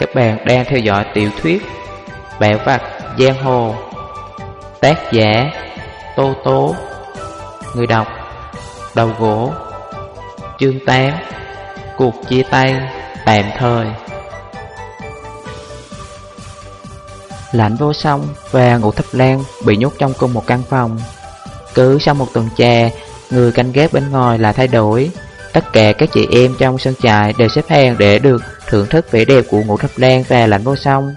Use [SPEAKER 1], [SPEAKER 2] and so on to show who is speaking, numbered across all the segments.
[SPEAKER 1] Các bạn đang theo dõi tiểu thuyết Bẻo vặt Giang Hồ. Tác giả Tô Tố. Người đọc Đầu gỗ. Chương 8 Cuộc chia tay tạm thời. Lạnh vô song và ngũ thập lan bị nhốt trong cùng một căn phòng. Cứ sau một tuần trà, người canh gác bên ngoài là thay đổi. Tất cả các chị em trong sân trại đều xếp hàng để được thưởng thức vẻ đẹp của ngũ thập lan và lạnh vô song.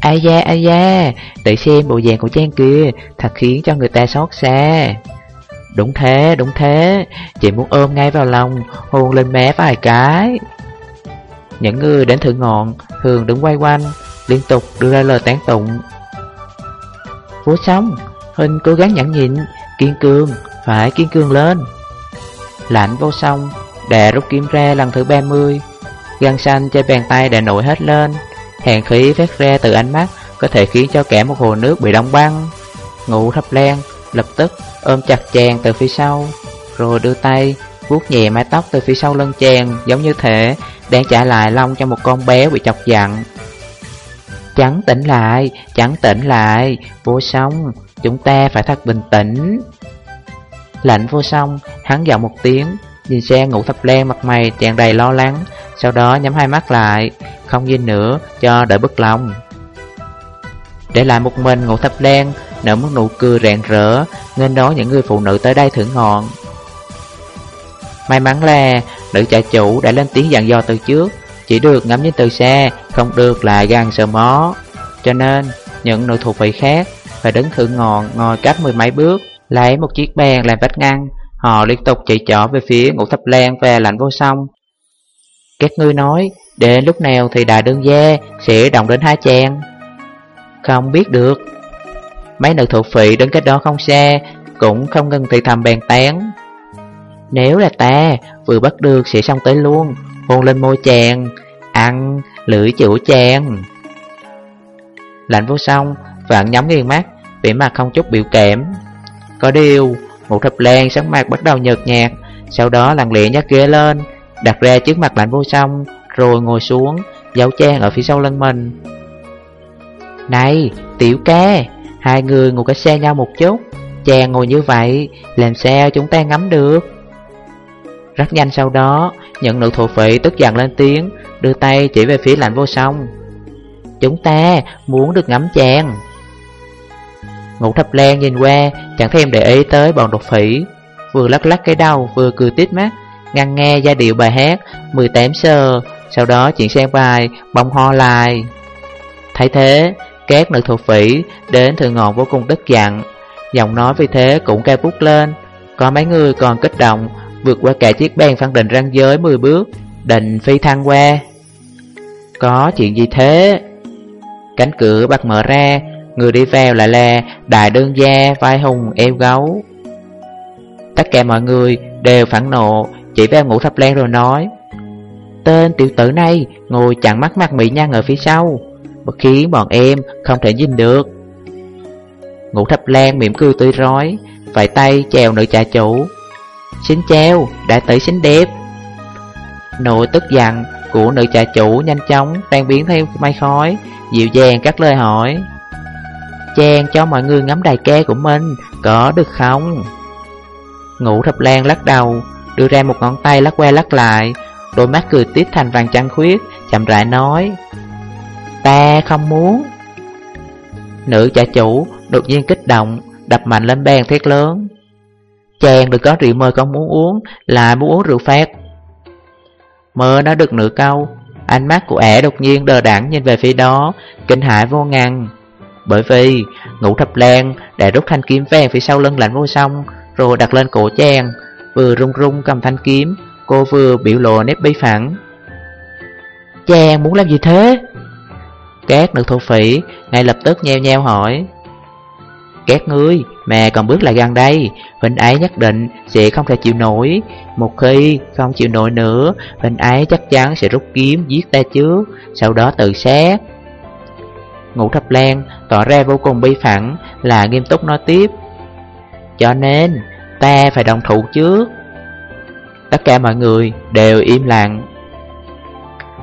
[SPEAKER 1] Ai da, ai da, tự xem bộ dạng của Trang kia, thật khiến cho người ta xót xa. Đúng thế, đúng thế, chị muốn ôm ngay vào lòng, hôn lên mé vài cái. Những người đến thử ngọn, thường đứng quay quanh, liên tục đưa ra lời tán tụng. Vô song, Huynh cố gắng nhẫn nhịn, kiên cường, phải kiên cường lên. Lạnh vô song, đã rút kiếm ra lần thứ 30 gân xanh trên bàn tay đã nổi hết lên. Hàng khí phát ra từ ánh mắt Có thể khiến cho cả một hồ nước bị đóng băng. Ngủ thập len, Lập tức ôm chặt chàng từ phía sau Rồi đưa tay vuốt nhẹ mái tóc từ phía sau lưng chàng Giống như thể đang trả lại lông cho một con bé bị chọc giận. Chẳng tỉnh lại, chẳng tỉnh lại Vô song, chúng ta phải thật bình tĩnh. Lạnh vô song, hắn giọng một tiếng Nhìn xe ngủ thập len mặt mày tràn đầy lo lắng. Sau đó nhắm hai mắt lại, Không nhìn nữa, cho đỡ bất lòng. Để lại một mình ngủ thập len, Nở một nụ cười rạng rỡ, Nên đó những người phụ nữ tới đây thưởng ngọn. May mắn là nữ trại chủ đã lên tiếng dặn dò từ trước. Chỉ được ngắm nhìn từ xa Không được là gan sờ mó. Cho nên, những nữ thuộc vị khác Phải đứng thưởng ngọn, ngồi cách mười mấy bước, Lấy một chiếc bàn làm vách ngăn. Họ liên tục chỉ trỏ về phía ngũ thập lan và lạnh vô song. Các ngươi nói, Đến lúc nào thì đại đương gia Sẽ động đến hai chàng Không biết được. Mấy nữ thuộc phị đứng cách đó không xa, Cũng không ngừng thì thầm bàn tán. Nếu là ta, Vừa bắt được sẽ xong tới luôn. Hôn lên môi chàng, Ăn lưỡi chủ chàng. Lạnh vô song, Vạn nhắm nghiêng mắt, Vẻ mặt không chút biểu cảm. Có điều Ngũ thập lan sáng mặt bắt đầu nhợt nhạt, Sau đó lặng lẽ nhắc ghế lên, Đặt ra trước mặt lạnh vô song, Rồi ngồi xuống, Giấu trang ở phía sau lưng mình. Này, tiểu ca, Hai người ngồi cách xe nhau một chút, Chàng ngồi như vậy, Làm sao chúng ta ngắm được? Rất nhanh sau đó, Những nữ thổ phỉ tức giận lên tiếng, Đưa tay chỉ về phía lạnh vô song. Chúng ta muốn được ngắm chàng. Ngũ thập lan nhìn qua, Chẳng thèm để ý tới bọn đột phỉ. Vừa lắc lắc cái đầu, vừa cười tít mắt, Ngăn nghe giai điệu bài hát 18 sơ Sau đó chuyển sang bài bông ho lại Thấy thế, Các nữ thuộc phỉ đến thượng ngọn vô cùng tức giận. Giọng nói vì thế cũng cao bút lên. Có mấy người còn kích động, Vượt qua cả chiếc bàn phân định ranh giới 10 bước, Định phi thăng qua. Có chuyện gì thế? Cánh cửa bật mở ra Người đi vào lại là đại đơn gia vai hùng eo gấu Tất cả mọi người đều phản nộ Chỉ vào ngũ thập lan rồi nói Tên tiểu tử này ngồi chặn mắt mặt mỹ nhân ở phía sau Bất khiến bọn em không thể nhìn được. Ngũ thập lan mỉm cười tươi rói Vẫy tay chào nữ trà chủ Xin chào, đại tử xinh đẹp. Nội tức giận của nữ trà chủ nhanh chóng tan biến theo mây khói Dịu dàng các lời hỏi Chàng cho mọi người ngắm đài kê của mình. Có được không? Ngũ thập lan lắc đầu, Đưa ra một ngón tay lắc qua lắc lại. Đôi mắt cười tiếp thành vàng trăng khuyết, Chậm rãi nói, Ta không muốn. Nữ trả chủ đột nhiên kích động, Đập mạnh lên bàn thét lớn. Chàng được có rượu mời con muốn uống, là muốn uống rượu phát Mơ nó được nửa câu, Ánh mắt của ẻ đột nhiên đờ đẳng nhìn về phía đó, Kinh hãi vô ngăn bởi vì ngũ thập lan đã rút thanh kiếm vàng phía sau lưng lạnh vô song Rồi đặt lên cổ chàng Vừa rung rung cầm thanh kiếm Cô vừa biểu lộ nếp bí phẳng. Chàng muốn làm gì thế? Các nữ thổ phỉ ngay lập tức nheo nheo hỏi. Các ngươi mà còn bước lại gần đây Huynh ấy nhất định sẽ không thể chịu nổi. Một khi không chịu nổi nữa Huynh ấy chắc chắn sẽ rút kiếm giết ta trước Sau đó tự sát Ngũ thập lan tỏ ra vô cùng bi phẳng, là nghiêm túc nói tiếp. Cho nên, ta phải đồng thủ trước. Tất cả mọi người đều im lặng.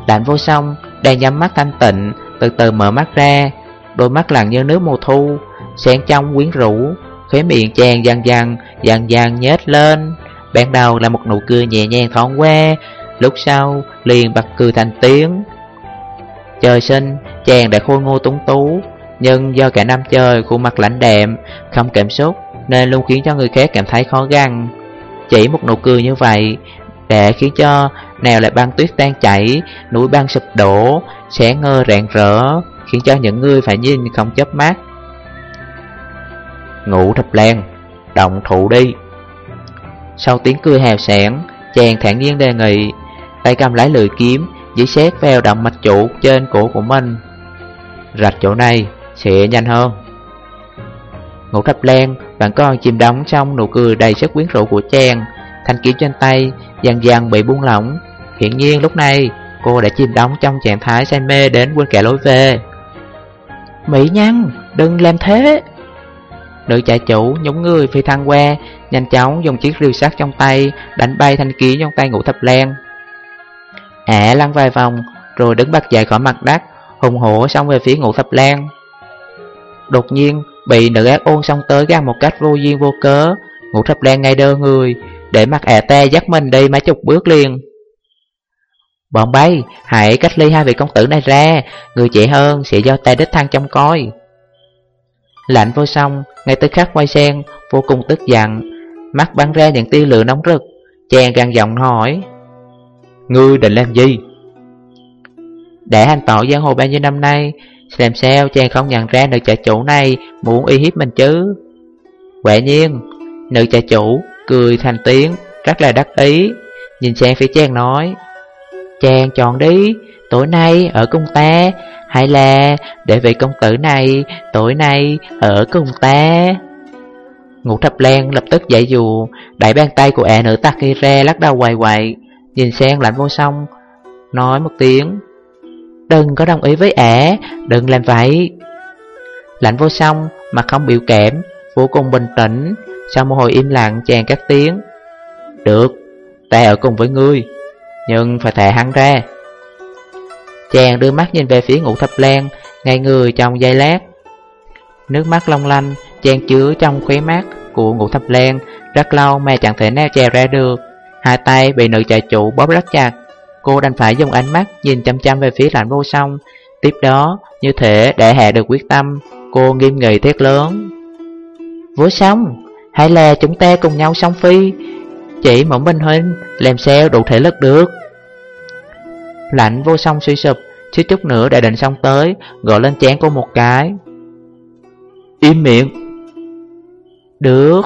[SPEAKER 1] Lạnh vô song, đang nhắm mắt thanh tịnh, Từ từ mở mắt ra. Đôi mắt lặng như nước mùa thu, Sáng trong quyến rũ, Khóe miệng chàng dần dần Dần dần nhếch lên. Ban đầu là một nụ cười nhẹ nhàng thoáng qua, Lúc sau liền bật cười thành tiếng. Trời sinh chàng đã khôi ngô túng tú. Nhưng do cả năm chơi, khuôn mặt lãnh đạm, Không cảm xúc, Nên luôn khiến cho người khác cảm thấy khó găng. Chỉ một nụ cười như vậy Để khiến cho nào lại băng tuyết tan chảy, Núi băng sụp đổ Xé ngơ rạng rỡ, Khiến cho những người phải nhìn không chớp mắt. Ngủ thập lan Động thủ đi. Sau tiếng cười hào sản Chàng thản nhiên đề nghị, Tay cầm lái lưỡi kiếm Dĩ xét vào động mạch chủ trên cổ của mình. Rạch chỗ này Sẽ nhanh hơn. Ngũ thập lan Bạn còn chìm đóng trong nụ cười đầy sức quyến rũ của chàng. Thanh kiếm trên tay Dần dần bị buông lỏng. Hiện nhiên lúc này Cô đã chìm đóng trong trạng thái say mê đến quên cả lối về. Mỹ nhân Đừng làm thế. Nữ trại chủ nhúng người phi thăng qua Nhanh chóng dùng chiếc rìu sắt trong tay Đánh bay thanh kiếm trong tay ngũ thập lan. Ả lăn vài vòng Rồi đứng bật dậy khỏi mặt đất Hùng hổ xong về phía ngũ thập lan. Đột nhiên, Bị nữ ác ôn xong tới gan một cách vô duyên vô cớ, Ngũ thập lan ngay đơ người, Để mặt ẻ ta dắt mình đi mấy chục bước liền. Bọn bay, Hãy cách ly hai vị công tử này ra, Người trẻ hơn sẽ do ta đích thăng trong coi. Lạnh vô song, Ngay tới khắc quay sen Vô cùng tức giận, Mắt bắn ra những tia lửa nóng rực, Chàng gằn giọng hỏi Ngươi định làm gì? Để hành tỏ giang hồ bao nhiêu năm nay Làm sao chàng không nhận ra nữ trại chủ này Muốn uy hiếp mình chứ. Quả nhiên, Nữ trại chủ cười thành tiếng, Rất là đắc ý. Nhìn sang phía chàng nói, Chàng chọn đi, Tối nay ở cùng ta, Hay là để vị công tử này Tối nay ở cùng ta? Ngũ thập lan lập tức dậy dù Đẩy bàn tay của ả nữ kia ra, lắc đầu quầy quậy Nhìn sang lạnh vô song, Nói một tiếng Đừng có đồng ý với ẻ, Đừng làm vậy. Lạnh vô song mà không biểu kẽm Vô cùng bình tĩnh. Sau một hồi im lặng chàng các tiếng. Được Ta ở cùng với ngươi Nhưng phải thề hắn ra. Chàng đưa mắt nhìn về phía ngũ thập lan Ngay người trong giây lát. Nước mắt long lanh Chàng chứa trong khóe mắt của ngũ thập lan. Rất lâu mà chẳng thể nào chè ra được. Hai tay bị nữ trại chủ bóp rất chặt. Cô đành phải dùng ánh mắt nhìn chăm chăm về phía lạnh vô song. Tiếp đó, như thể để hạ được quyết tâm Cô nghiêm nghị thét lớn. Vô song, hay là chúng ta cùng nhau song phi? Chỉ một Minh Huynh làm sao đủ thể lực được? Lạnh vô song suy sụp Chứ chút nữa đã định xong tới Gọi lên chán cô một cái. Im miệng. Được.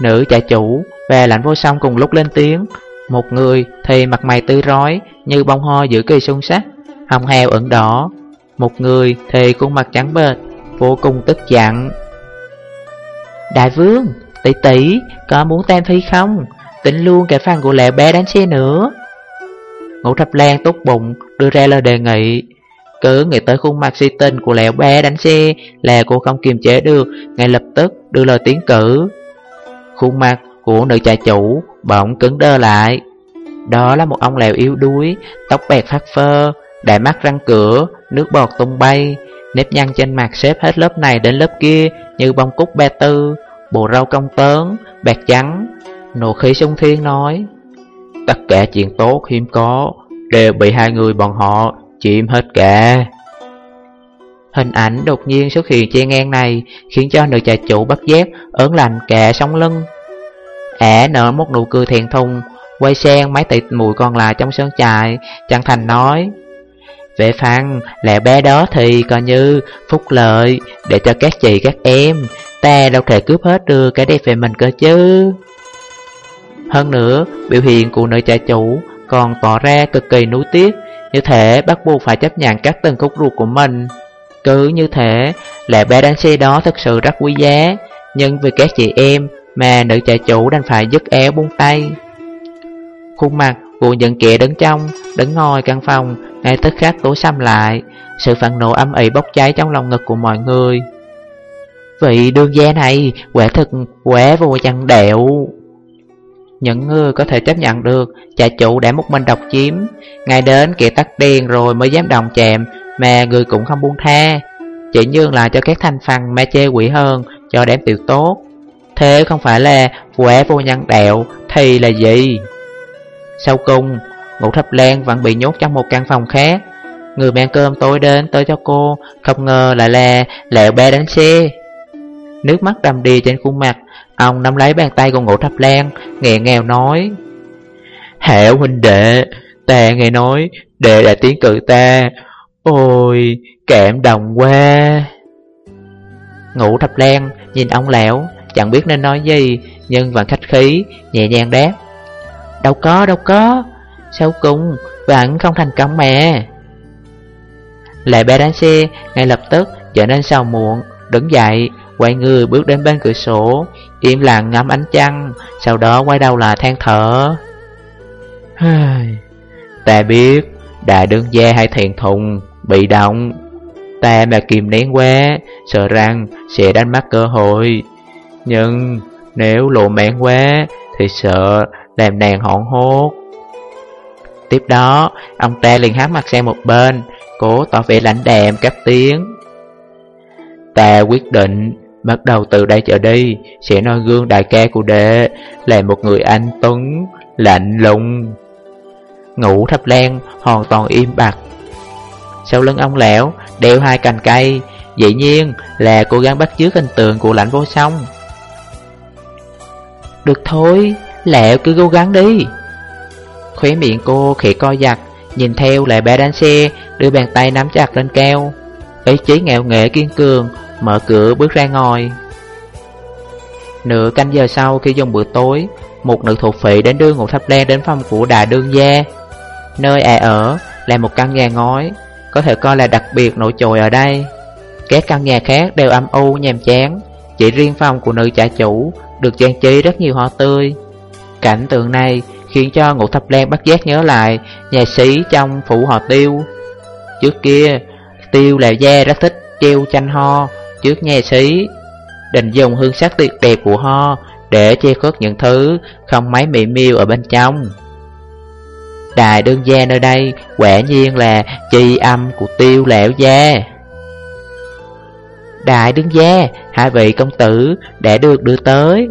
[SPEAKER 1] Nữ trại chủ và lạnh vô song cùng lúc lên tiếng. Một người thì mặt mày tươi rói, Như bông hoa giữa cây xuân sắc, Hồng heo ẩn đỏ. Một người thì khuôn mặt trắng bệch, Vô cùng tức giận. Đại vương, Tỷ tỷ, có muốn tem phi không? Tính luôn cả phần của lẹ bé đánh xe nữa. Ngũ thập lan tốt bụng, Đưa ra lời đề nghị. Cứ nghĩ tới khuôn mặt si tình của lẹo bé đánh xe Là cô không kiềm chế được, Ngay lập tức đưa lời tiến cử. Khuôn mặt của nữ trà chủ, bỗng cứng đơ lại. Đó là một ông lèo yếu đuối, Tóc bẹt phát phơ, Đại mắt răng cửa, Nước bọt tung bay. Nếp nhăn trên mặt xếp hết lớp này đến lớp kia Như bông cúc ba tư, Bộ râu cong tớn, Bạc trắng. Nụ khí sung thiên nói, Tất cả chuyện tốt hiếm có Đều bị hai người bọn họ Chiếm hết cả. Hình ảnh đột nhiên xuất hiện che ngang này Khiến cho nữ trà chủ bất giác Ớn lạnh cả sóng lưng ẻ nở một nụ cười thẹn thùng, Quay sang mấy tịt mùi còn lại trong sân trại Chân thành nói, Vệ phăng lẹ bé đó thì coi như phúc lợi, Để cho các chị, các em, Ta đâu thể cướp hết được cái đẹp về mình cơ chứ. Hơn nữa, biểu hiện của nữ trại chủ Còn tỏ ra cực kỳ nuối tiếc, Như thể bắt buộc phải chấp nhận các từng khúc ruột của mình. Cứ như thế lẹ bé đánh xe đó thật sự rất quý giá, Nhưng vì các chị em mà nữ trại chủ đành phải dứt éo buông tay. Khuôn mặt của những kẻ đứng trong, đứng ngồi căn phòng Ngay tức khắc tối xăm lại. Sự phẫn nộ âm ỉ bốc cháy trong lòng ngực của mọi người. Vị đương gia này quả thực quá vô chăn đẹo Những người có thể chấp nhận được Trại chủ đã một mình độc chiếm. Ngay đến kẻ tắt đèn rồi mới dám đồng chạm Mà người cũng không buông tha. Chỉ nhường lại cho các thành phần ma chê quỷ hơn Cho đám tiểu tốt. Thế không phải là quẻ vô nhân đạo, Thì là gì? Sau cùng, Ngũ thập lan vẫn bị nhốt trong một căn phòng khác. Người mang cơm tối đến tới cho cô, Không ngờ lại là lẹo bé đánh xe. Nước mắt đầm đìa trên khuôn mặt, Ông nắm lấy bàn tay của ngũ thập lan, Nghẹn nghèo nói Hẻo huynh đệ, Ta nghe nói Đệ đã tiến cử ta. Ôi, cảm động quá. Ngũ thập lan nhìn ông lão Chẳng biết nên nói gì, Nhưng vẫn khách khí, Nhẹ nhàng đáp. Đâu có đâu có, Sau cùng bạn không thành công mà Lại bé đánh xe Ngay lập tức trở nên sao muộn, Đứng dậy, Quay người bước đến bên cửa sổ, Im lặng ngắm ánh trăng, Sau đó quay đầu là than thở. Ta biết Đại đương gia hay thiền thùng Bị động. Ta mà kìm nén quá, Sợ rằng sẽ đánh mất cơ hội. Nhưng nếu lộ mạng quá Thì sợ làm nàng hoảng hốt. Tiếp đó, Ông ta liền hát mặt sang một bên, Cố tỏ vẻ lãnh đạm các tiếng. Ta quyết định Bắt đầu từ đây trở đi, Sẽ noi gương đại ca của đệ Là một người anh tuấn, Lạnh lùng. Ngủ thập lan hoàn toàn im bặt. Sau lưng ông lão Đeo hai cành cây, Dĩ nhiên là cố gắng bắt chước hình tượng của lãnh vô song. Được thôi, lẹo cứ cố gắng đi. Khóe miệng cô khẽ co giặt Nhìn theo lại bé đánh xe, Đưa bàn tay nắm chặt lên keo. Ý chí ngạo nghệ kiên cường, Mở cửa bước ra ngoài Nửa canh giờ sau khi dùng bữa tối, Một nữ thuộc phỉ đến đưa Ngũ Thập Đen đến phòng của đại đương gia. Nơi à ở là một căn nhà ngói, Có thể coi là đặc biệt nổi trội ở đây. Các căn nhà khác đều âm u, nhàm chán. Chỉ riêng phòng của nữ trả chủ Được trang trí rất nhiều hoa tươi. Cảnh tượng này khiến cho Ngũ Thập len bắt giác nhớ lại Nhà sĩ trong phủ họ tiêu. Trước kia, Tiêu là gia rất thích treo tranh ho trước nhà sĩ, Định dùng hương sắc tuyệt đẹp của ho Để che khuất những thứ không mấy mỹ miêu ở bên trong. Đài đương gia nơi đây quả nhiên là chi âm của tiêu lão gia. Đại đương gia, hai vị công tử đã được đưa tới.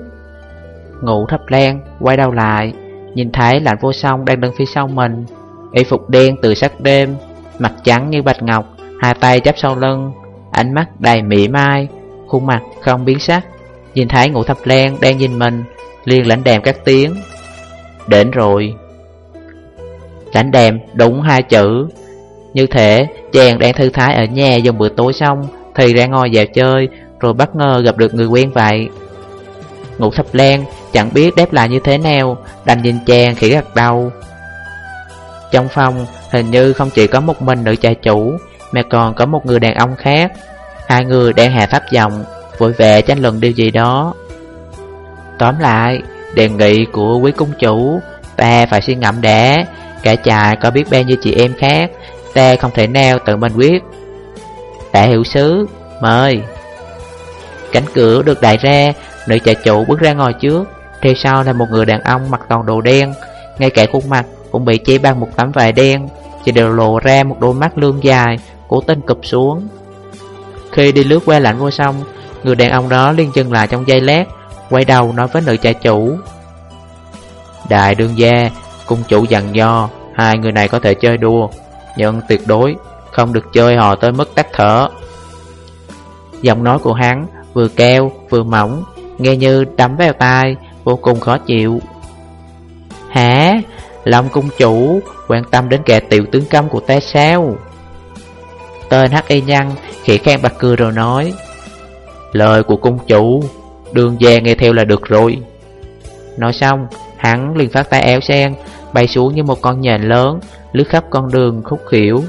[SPEAKER 1] Ngụ thập len quay đầu lại Nhìn thấy lạnh vô song đang đứng phía sau mình. Y phục đen từ sắc đêm Mặt trắng như bạch ngọc Hai tay chắp sau lưng Ánh mắt đầy mỉa mai Khuôn mặt không biến sắc. Nhìn thấy ngủ thập len đang nhìn mình liền lãnh đèm các tiếng. Đến rồi. Lãnh đèm đúng hai chữ. Như thể chàng đang thư thái ở nhà dùng bữa tối xong thì ra ngồi vào chơi, Rồi bất ngờ gặp được người quen vậy. Ngũ thập len chẳng biết đáp lại như thế nào, Đành nhìn chàng khỉ gật đầu. Trong phòng, hình như không chỉ có một mình nữ trà chủ, Mà còn có một người đàn ông khác. Hai người đang hạ pháp giọng, Vội vẻ tranh luận điều gì đó. Tóm lại, Đề nghị của quý cung chủ, Ta phải suy ngẫm đã Cả trại có biết bao nhiêu chị em khác, Ta không thể nào tự mình quyết. Tạ hiệu sứ, Mời. Cánh cửa được đại ra Nữ trà chủ bước ra ngồi trước. Theo sau là một người đàn ông mặc toàn đồ đen. Ngay cả khuôn mặt cũng bị che bằng một tấm vải đen, Chỉ đều lộ ra một đôi mắt lương dài, Cố tình cụp xuống. Khi đi lướt qua lạnh vô sông Người đàn ông đó liên dừng lại trong giây lát, Quay đầu nói với nữ trà chủ. Đại đương gia, Cung chủ dặn do Hai người này có thể chơi đua Nhưng tuyệt đối không được chơi họ tới mức tắt thở Giọng nói của hắn vừa keo vừa mỏng, Nghe như đấm vào tai, Vô cùng khó chịu Hả? Long cung chủ, quan tâm đến kẻ tiểu tướng công của ta sao? Tên hắc y nhân khỉ khen bạc cười rồi nói, Lời của cung chủ, Đường về nghe theo là được rồi Nói xong, Hắn liền phát tay éo sen, Bay xuống như một con nhện lớn, Lướt khắp con đường khúc khỉu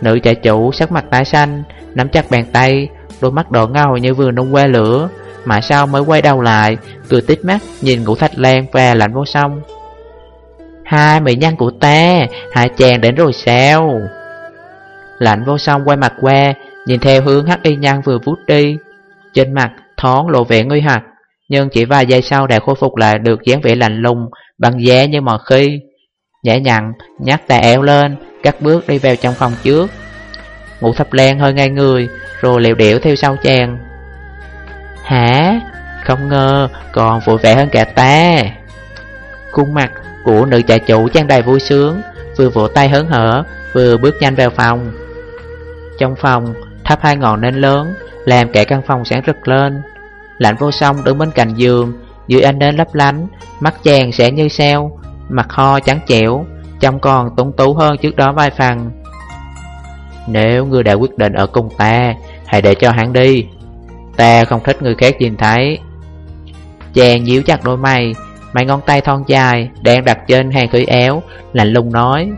[SPEAKER 1] Nữ trại chủ, sắc mặt tái xanh, Nắm chặt bàn tay, Đôi mắt đỏ ngầu như vừa nung qua lửa. Mà sau mới quay đầu lại, Cười tít mắt, nhìn ngũ thạch lan và lạnh vô sông Hai, mỹ nhân của ta Hai chàng đến rồi sao? Lạnh vô song quay mặt qua, Nhìn theo hướng hắc y nhân vừa vút đi. Trên mặt, thoáng lộ vẻ nguy hoặc, Nhưng chỉ vài giây sau đã khôi phục lại được dáng vẻ lạnh lùng bằng giá như mọi khi. Nhẹ nhặn, nhắc tà éo lên Cắt bước đi vào trong phòng trước. Ngũ thập len hơi ngay người Rồi liều điệu theo sau chàng. Hả? Không ngờ còn vui vẻ hơn cả ta. Khuôn mặt của nữ trà chủ trang đầy vui sướng Vừa vỗ tay hớn hở Vừa bước nhanh vào phòng. Trong phòng thắp hai ngọn nến lớn Làm cả căn phòng sáng rực lên. Lạnh vô song đứng bên cạnh giường Dưới ánh nến lấp lánh Mắt chàng sẽ như sao Mặt ho trắng chẻo Trông còn túng tú hơn trước đó vài phần. Nếu ngươi đã quyết định ở cùng ta, Hãy để cho hắn đi. Ta không thích người khác nhìn thấy. Chàng nhíu chặt đôi mày mày ngón tay thon dài Đang đặt trên hàng khởi éo, Lạnh lùng nói.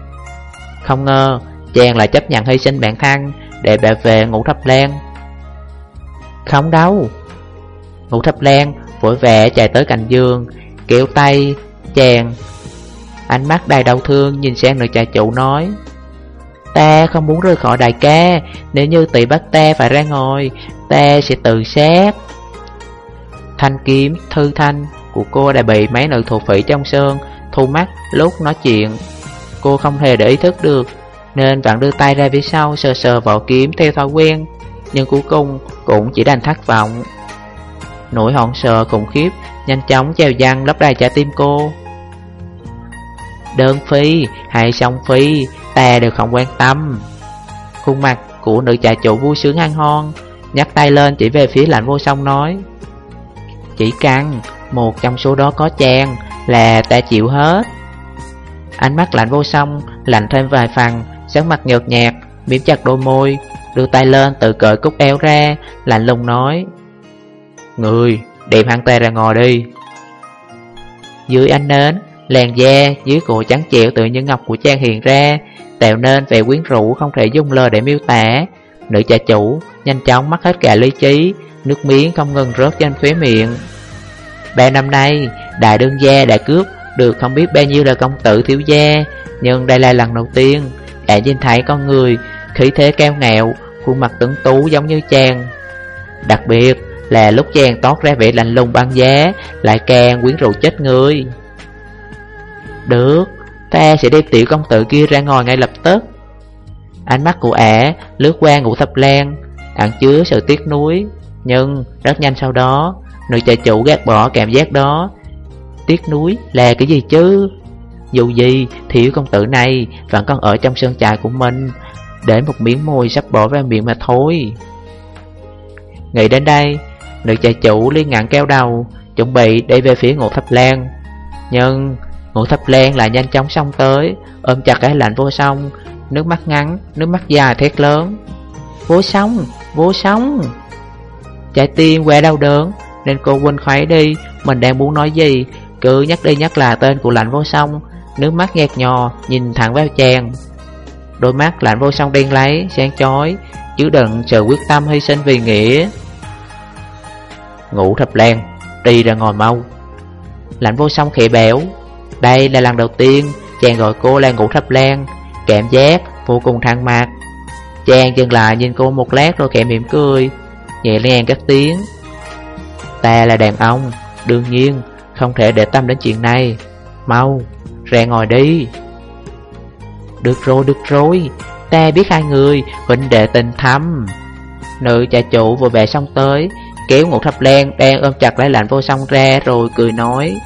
[SPEAKER 1] Không ngờ, chàng lại chấp nhận hy sinh bản thân Để bảo vệ ngũ thập len. Không đâu. Ngũ thập len vội vẽ chạy tới cạnh giường, Kéo tay chàng Ánh mắt đầy đau thương nhìn sang nữ trà chủ nói. Ta không muốn rời khỏi đại ca Nếu như tỷ bắt ta phải ra ngồi Ta sẽ tự sát Thanh kiếm, thư thanh của cô đã bị mấy nữ thuộc phỉ trong sơn Thu mắt lúc nói chuyện. Cô không hề để ý thức được Nên vẫn đưa tay ra phía sau sờ sờ vỏ kiếm theo thói quen Nhưng cuối cùng cũng chỉ đành thất vọng. Nỗi hòn sợ khủng khiếp Nhanh chóng treo dăng lấp đầy trái tim cô. Đơn phi hay song phi, Ta đều không quan tâm. Khuôn mặt của nữ trà chủ vui sướng ăn hon Nhắc tay lên chỉ về phía lạnh vô song nói. Chỉ cần một trong số đó có chàng Là ta chịu hết. Ánh mắt lạnh vô song, Lạnh thêm vài phần Sáng mặt nhợt nhạt, Miếm chặt đôi môi, Đưa tay lên tự cởi cúc eo ra, Lạnh lùng nói. Người, đem hắn ta ra ngồi đi. Dưới ánh nến Làn da dưới cổ trắng trẻo tự như ngọc của Trang hiện ra, Tạo nên vẻ quyến rũ không thể dùng lời để miêu tả. Nữ cha chủ nhanh chóng mất hết cả lý trí, Nước miếng không ngừng rớt trên khóe miệng. Ba năm nay, Đại đương gia đã cướp được không biết bao nhiêu là công tử thiếu gia, Nhưng đây là lần đầu tiên Đã nhìn thấy con người khí thế cao ngạo, Khuôn mặt tuấn tú giống như chàng. Đặc biệt là lúc chàng tót ra vẻ lạnh lùng băng giá, Lại càng quyến rũ chết người được, ta sẽ đem tiểu công tử kia ra ngồi ngay lập tức. Ánh mắt của ả lướt qua ngũ thập lan Ẩn chứa sự tiếc nuối. Nhưng rất nhanh sau đó Nữ trợ chủ gạt bỏ cảm giác đó. Tiếc nuối là cái gì chứ? Dù gì thì công tử này Vẫn còn ở trong sơn trại của mình Để một miếng môi sắp bỏ vào miệng mà thôi. Nghĩ đến đây Nữ trợ chủ liên ngạn keo đầu Chuẩn bị đi về phía ngộ thập lan. Nhưng Ngũ thập len lại nhanh chóng xông tới. Ôm chặt cái lạnh vô song. Nước mắt ngắn, nước mắt dài thét lớn. Vô song, vô song. Trái tim quẹ đau đớn Nên cô quên khuấy đi. Mình đang muốn nói gì? Cứ nhắc đi nhắc là tên của lạnh vô song. Nước mắt nghẹt nhò nhìn thẳng vào chàng. Đôi mắt lạnh vô song đen lấy Sáng chói. Chứ đừng chờ quyết tâm hy sinh vì nghĩa. Ngủ thập len, Đi ra ngồi mau. Lạnh vô song khẽ béo đây là lần đầu tiên chàng gọi cô là ngủ thấp lan. Cảm giác vô cùng thăng mạc. Chàng dừng lại nhìn cô một lát rồi khẽ mỉm cười, Nhẹ nhàng các tiếng. Ta là đàn ông, Đương nhiên không thể để tâm đến chuyện này. Mau, ra ngồi đi. Được rồi được rồi. Ta biết hai người, Huynh đệ tình thâm. Nữ cha chủ vừa về xong tới, Kéo ngủ thập lan đang ôm chặt lấy lạnh vô song ra Rồi cười nói.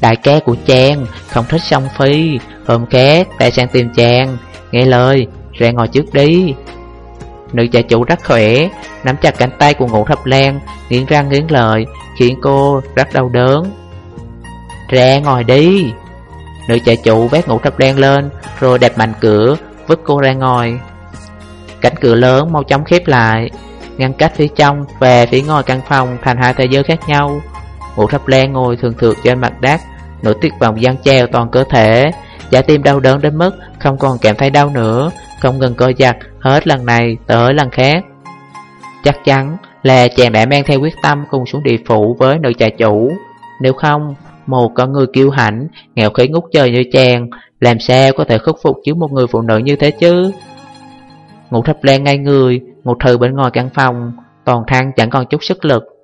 [SPEAKER 1] Đại ca của chàng không thích song phi. Hôm khác ta sang tìm chàng Nghe lời ra ngồi trước đi. Nữ gia chủ rất khỏe, Nắm chặt cánh tay của ngũ thập lan Nghiến răng nghiến lời Khiến cô rất đau đớn. Ra ngồi đi. Nữ gia chủ vét ngũ thập lan lên, Rồi đạp mạnh cửa, Vứt cô ra ngồi Cánh cửa lớn mau chóng khép lại, Ngăn cách phía trong và phía ngoài căn phòng Thành hai thế giới khác nhau. Ngũ thập lan ngồi thường thượt trên mặt đất Nỗi tuyệt vòng gian treo toàn cơ thể. Trái tim đau đớn đến mức Không còn cảm thấy đau nữa, Không ngừng co giặt hết lần này tới lần khác. Chắc chắn là chàng đã mang theo quyết tâm Cùng xuống địa phủ với nữ trà chủ. Nếu không, Một con người kiêu hãnh, Nghèo khí ngút trời như chàng, Làm sao có thể khắc phục chứ một người phụ nữ như thế chứ? Ngủ thập lan ngay người Ngủ thừ bên ngoài căn phòng, Toàn thân chẳng còn chút sức lực.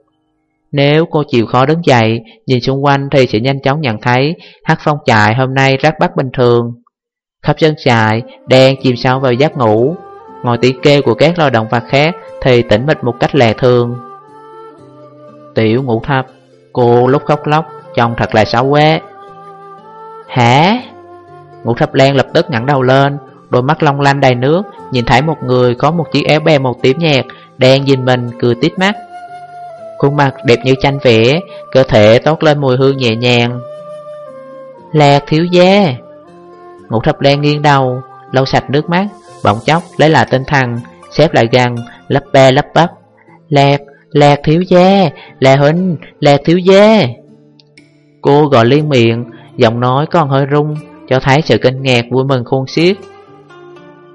[SPEAKER 1] Nếu cô chịu khó đứng dậy, nhìn xung quanh thì sẽ nhanh chóng nhận thấy hát phong trại hôm nay rất bắt bình thường. Khắp sân trại đen chìm sâu vào giấc ngủ, ngồi tiếng kêu của các loài động vật khác thì tỉnh mịch một cách lè thường. Tiểu ngủ thấp, cô lúc khóc lóc, trông thật là xấu quá. Hả? Ngũ thập len lập tức ngẩng đầu lên, đôi mắt long lanh đầy nước, nhìn thấy một người có một chiếc áo bè màu tím nhạt, đang nhìn mình cười tít mắt. Khuôn mặt đẹp như tranh vẽ, cơ thể tốt lên mùi hương nhẹ nhàng. Lạc thiếu gia Ngũ thập đen nghiêng đầu, lau sạch nước mắt, bỗng chốc lấy lại tinh thần, xếp lại gần, lấp be lấp bắp. Lạc, lạc thiếu gia, Lạc huynh, lạc thiếu gia. Cô gọi liên miệng, giọng nói còn hơi rung, cho thấy sự kinh ngạc vui mừng khôn xiết.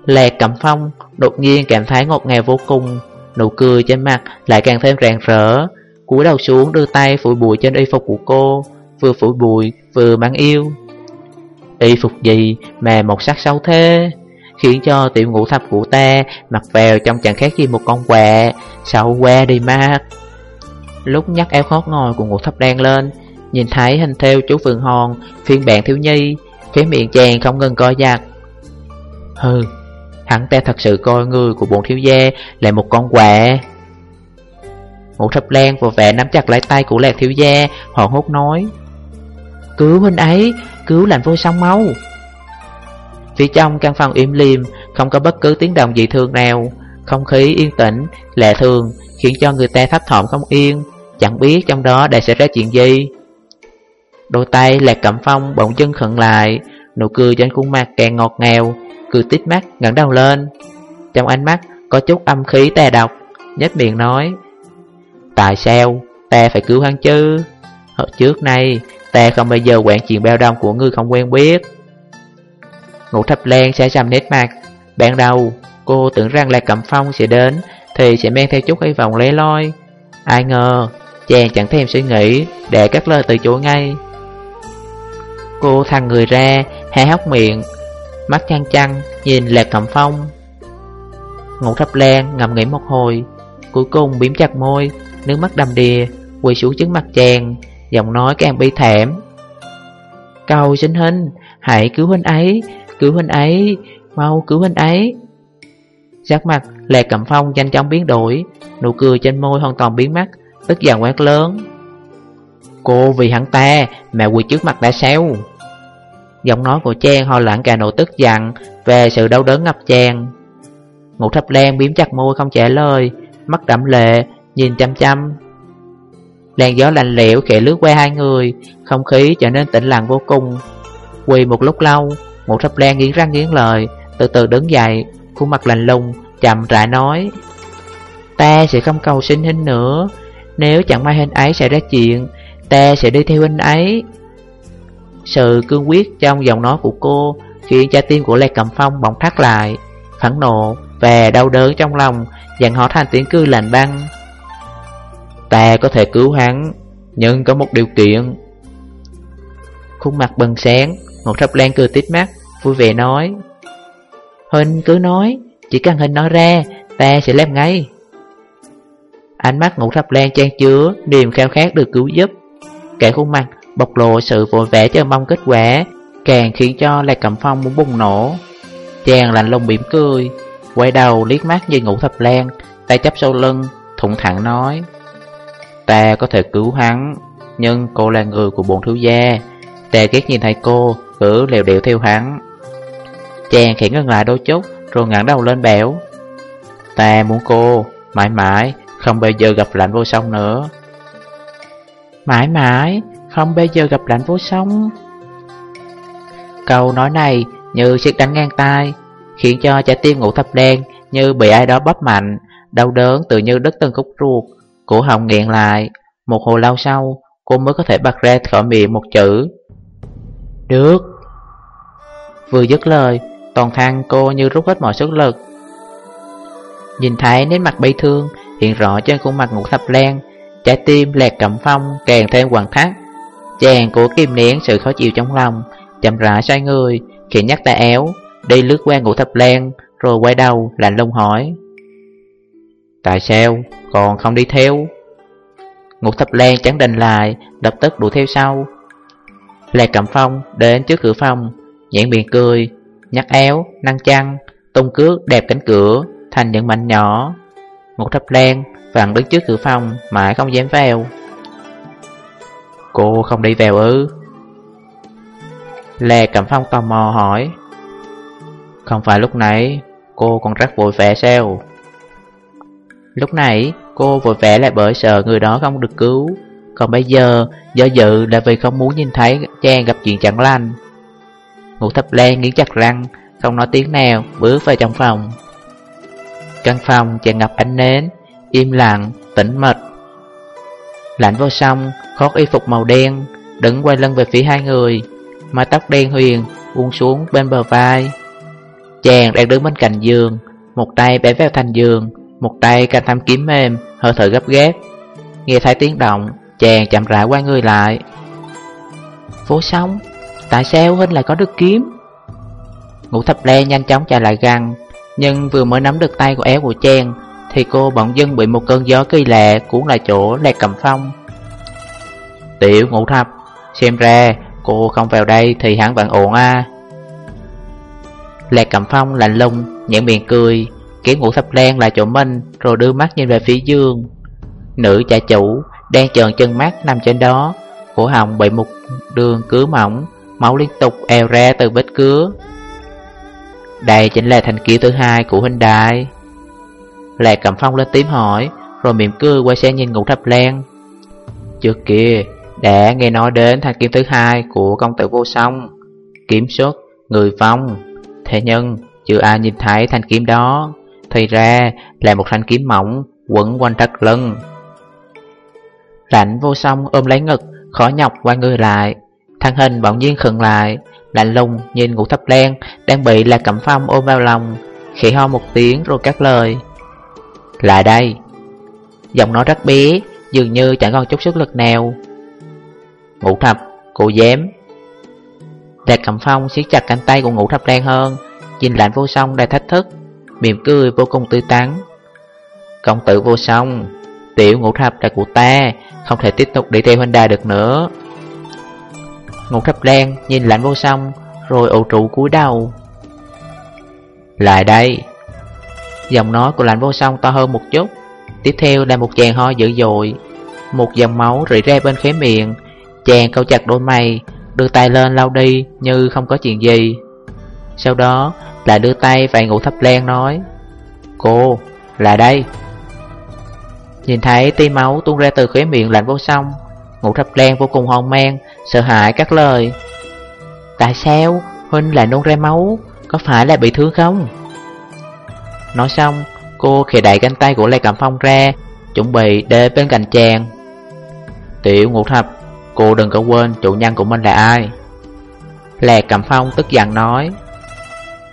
[SPEAKER 1] Lạc cẩm phong đột nhiên cảm thấy ngọt ngào vô cùng, nụ cười trên mặt lại càng thêm rạng rỡ cúi đầu xuống đưa tay phủi bụi trên y phục của cô, vừa phủi bụi vừa mang yêu. Y phục gì mà một sắc sâu thế, khiến cho tiểu ngũ thập của ta mặc vào trong chẳng khác gì một con quẹ Sâu que đi mát. Lúc nhắc áo khót ngồi của ngũ thập đen lên, nhìn thấy hình theo chú Phượng Hòn, phiên bản thiếu nhi, cái miệng chàng không ngừng co giật Hừ Hắn ta thật sự coi người của bọn thiếu gia Là một con quạ Ngũ thập lan vừa vẻ nắm chặt lấy tay của lạc thiếu gia Họ hốt nói. Cứu huynh ấy Cứu lạnh vô song máu Phía trong căn phòng im liềm Không có bất cứ tiếng động dị thường nào. Không khí yên tĩnh, lạ thường Khiến cho người ta thấp thỏm không yên. Chẳng biết trong đó đã xảy ra chuyện gì. Đôi tay lạc cẩm phong bỗng chân khẩn lại Nụ cười trên khuôn mặt càng ngọt ngào Cười tít mắt ngẩng đầu lên. Trong ánh mắt có chút âm khí tà độc Nhếch miệng nói. Tại sao ta phải cứu hắn chứ. Hồi trước nay Ta không bao giờ quản chuyện bao đông của ngươi không quen biết. Ngũ thập len sẽ trầm nét mặt. Ban đầu cô tưởng rằng là Cẩm Phong sẽ đến Thì sẽ mang theo chút hy vọng lé loi. Ai ngờ Chàng chẳng thèm suy nghĩ Để cắt lời từ chối ngay. Cô thằng người ra, hé hốc miệng, mắt chăn chăn, nhìn Lạc Cẩm Phong. Ngũ thập len, ngầm nghĩ một hồi, cuối cùng biếm chặt môi, nước mắt đầm đìa, quỳ xuống trước mặt chàng, giọng nói càng bi thảm. Cầu xin huynh, hãy cứu huynh ấy, cứu huynh ấy, mau cứu huynh ấy. Giác mặt, lệ Cẩm Phong nhanh chóng biến đổi, nụ cười trên môi hoàn toàn biến mất, tức giận quát lớn. Cô vì hắn ta mà quỳ trước mặt đã sao Giọng nói của Trang ho lãng cả nỗi tức giận Về sự đau đớn ngập tràn Ngũ thập len biếm chặt môi không trả lời Mắt đậm lệ Nhìn chăm chăm. Làn gió lạnh lẽo khẽ lướt qua hai người, Không khí trở nên tĩnh lặng vô cùng. Quỳ một lúc lâu, Một thấp lan nghiến răng nghiến lời Từ từ đứng dậy, Khuôn mặt lạnh lùng, Chậm rãi nói, Ta sẽ không cầu xin hình nữa. Nếu chẳng may hình ấy xảy ra chuyện, Ta sẽ đi theo anh ấy. Sự cương quyết trong giọng nói của cô Khiến trái tim của Lê Cầm Phong bỗng thắt lại, Phẫn nộ và đau đớn trong lòng, Dặn họ thành tiếng cư lạnh băng. Ta có thể cứu hắn, Nhưng có một điều kiện. Khuôn mặt bừng sáng ngọc thập lan cười tít mắt, Vui vẻ nói, Huynh cứ nói, Chỉ cần Huynh nói ra, Ta sẽ làm ngay. Ánh mắt ngọc thập lan trang chứa Niềm khao khát được cứu giúp. Cả khuôn mặt bộc lộ sự vội vẻ chờ mong kết quả, Càng khiến cho Lạc Cẩm Phong muốn bùng nổ. Chàng lạnh lùng mỉm cười, Quay đầu liếc mắt nhìn ngũ thập lan Tay chấp sau lưng Thụng thẳng nói Ta có thể cứu hắn Nhưng cô là người của bồn thiếu gia. Ta ghét nhìn thấy cô Cứ lèo đệu theo hắn. Chàng khẽ ngừng lại đôi chút Rồi ngẩng đầu lên bẻo Ta muốn cô Mãi mãi Không bao giờ gặp lạnh vô song nữa. Mãi mãi, không bao giờ gặp lạnh vô song? Câu nói này như siết đánh ngang tai Khiến cho trái tim ngủ thập đen như bị ai đó bóp mạnh Đau đớn tự như đứt từng khúc ruột. Cổ họng nghẹn lại. Một hồi lâu sau, Cô mới có thể bật ra khỏi miệng một chữ. Được. Vừa dứt lời, Toàn thân cô như rút hết mọi sức lực. Nhìn thấy nét mặt bi thương Hiện rõ trên khuôn mặt ngủ thập len Trái tim lẹt cẩm phong càng thêm hoàng thắt. Chàng cố kim nén sự khó chịu trong lòng, Chậm rãi xoay người Khi nhắc tay éo Đi lướt qua ngũ thập len Rồi quay đầu lạnh lùng hỏi. Tại sao? Còn không đi theo. Ngục thập lan chẳng định lại Lập tức đuổi theo sau. Lê Cẩm Phong đến trước cửa phòng Nhãn miệng cười Nhắc éo, năng chăn Tung cước đẹp cánh cửa Thành những mảnh nhỏ. Ngục thập lan vặn đứng trước cửa phòng Mãi không dám vào. Cô không đi vào ư? Lê Cẩm Phong tò mò hỏi. Không phải lúc nãy Cô còn rất vội vẻ sao? Lúc nãy cô vội vẽ lại bởi sợ người đó không được cứu. Còn bây giờ do dự là vì không muốn nhìn thấy Trang gặp chuyện chẳng lành. Ngũ thập lan nghiến chặt răng Không nói tiếng nào bước vào trong phòng. Căn phòng tràn ngập ánh nến Im lặng, tĩnh mịch. Lạnh vô song, khoác y phục màu đen Đứng quay lưng về phía hai người. Mái tóc đen huyền buông xuống bên bờ vai. Chàng đang đứng bên cạnh giường Một tay bẻ vào thành giường. Một tay canh thăm kiếm mềm, Hơi thở gấp ghép. Nghe thấy tiếng động, Chàng chậm rãi quay người lại. Vô song, Tại sao Huynh lại có được kiếm? Ngũ thập lê nhanh chóng chạy lại gần, Nhưng vừa mới nắm được tay của éo của chàng, Thì cô bỗng dưng bị một cơn gió kỳ lạ Cuốn lại chỗ lạc cầm phong. Tiểu ngũ thập, Xem ra cô không vào đây thì hắn vẫn ổn à. Lạc cầm phong lạnh lùng Nhãn miệng cười. Kéo ngũ thập len lại chỗ mình Rồi đưa mắt nhìn về phía dương. Nữ cha chủ đang trợn chân mắt nằm trên đó. Cổ họng bị một đường cứ mỏng Máu liên tục eo ra từ vết cứa. Đây chính là thành kiếm thứ hai của huynh đại Lạc cầm phong lên tím hỏi Rồi mỉm cười quay sang nhìn ngũ thập len Trước kia đã nghe nói đến thanh kiếm thứ hai của công tử vô song Kiếm xuất, người phong Thế nhưng chưa ai nhìn thấy thanh kiếm đó. Thì ra là một thanh kiếm mỏng quấn quanh thắt lưng. Lạnh vô song ôm lấy ngực Khó nhọc quay người lại. Thân hình bỗng nhiên khựng lại Lạnh lùng nhìn ngũ thấp đen Đang bị là cẩm phong ôm vào lòng Khỉ ho một tiếng rồi cắt lời. Lại đây. Giọng nói rất bé Dường như chẳng còn chút sức lực nào. Ngũ thập, cô dám. Đạt Cẩm Phong siết chặt cánh tay của ngũ thập đen hơn Nhìn lạnh vô song đầy thách thức. Mỉm cười vô cùng tươi tắn. Công tử vô song, Tiểu ngũ thập là của ta Không thể tiếp tục đi theo huynh đài được nữa. Ngũ thập đen nhìn lạnh vô song, Rồi ủ trụ cúi đầu. Lại đây. Giọng nói của lạnh vô song to hơn một chút. Tiếp theo là một chàng ho dữ dội. Một dòng máu rỉ ra bên khóe miệng. Chàng câu chặt đôi mày, Đưa tay lên lau đi như không có chuyện gì. Sau đó lại đưa tay vài ngủ thấp len nói Cô, là đây. Nhìn thấy tí máu tuôn ra từ khóe miệng lạnh vô song Ngủ thấp len vô cùng hoang mang Sợ hãi các lời. Tại sao Huynh lại nôn ra máu? Có phải là bị thương không? Nói xong Cô khề đẩy cánh tay của Lê Cẩm Phong ra Chuẩn bị để bên cạnh chàng. Tiểu ngủ thập Cô đừng có quên chủ nhân của mình là ai. Lè Cẩm Phong tức giận nói.